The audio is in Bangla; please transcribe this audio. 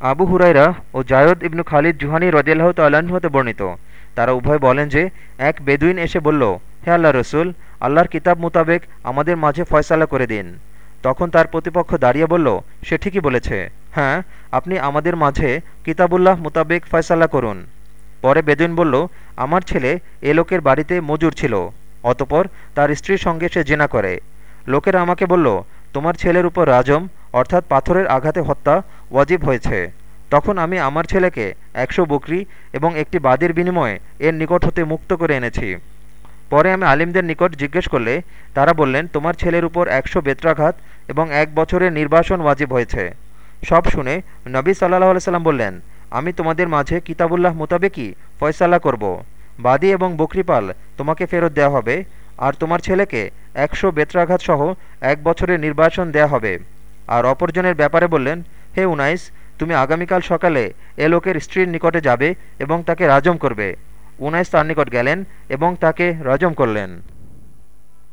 আবু হুরাইরা ও জায়দ ইবনু খালিদ জুহানি রদিয়াল্লাহ তাল্লাহ্ন হতে বর্ণিত। তারা উভয় বলেন যে, এক বেদুইন এসে বলল, হে আল্লাহ রসুল, আল্লাহর কিতাব মোতাবেক আমাদের মাঝে ফয়সালা করে দিন। তখন তার প্রতিপক্ষ দাঁড়িয়ে বলল, সে ঠিকই বলেছে। হ্যাঁ আপনি আমাদের মাঝে কিতাবুল্লাহ মোতাবেক ফয়সালা করুন। পরে বেদুইন বলল, আমার ছেলে এ লোকের বাড়িতে মজুর ছিল, অতপর তার স্ত্রীর সঙ্গে সে জেনা করে। লোকেরা আমাকে বলল, তোমার ছেলের উপর রাজম, অর্থাৎ পাথরের আঘাতে হত্যা ওয়াজিব হয়েছে। তখন আমি আমার ছেলেকে একশো বকরি এবং একটি বাদির বিনিময়ে এর নিকট হতে মুক্ত করে এনেছি। পরে আমি আলিমদের নিকট জিজ্ঞেস করলে, তারা বললেন, তোমার ছেলের উপর একশো বেত্রাঘাত এবং এক বছরের নির্বাসন ওয়াজিব হয়েছে। সব শুনে নবী সাল্লাহ সাল্লাম বললেন, আমি তোমাদের মাঝে কিতাবুল্লাহ মোতাবেকই ফয়সাল্লা করব। বাদী এবং বকরিপাল তোমাকে ফেরত দেওয়া হবে, আর তোমার ছেলেকে একশো বেত্রাঘাত সহ এক বছরের নির্বাসন দেয়া হবে। আর অপরজনের ব্যাপারে বললেন হে উনাইস, তুমি আগামীকাল সকালে এ লোকের স্ত্রীর নিকটে যাবে এবং তাকে রাজম করবে। উনাইস তার নিকট গেলেন এবং তাকে রাজম করলেন।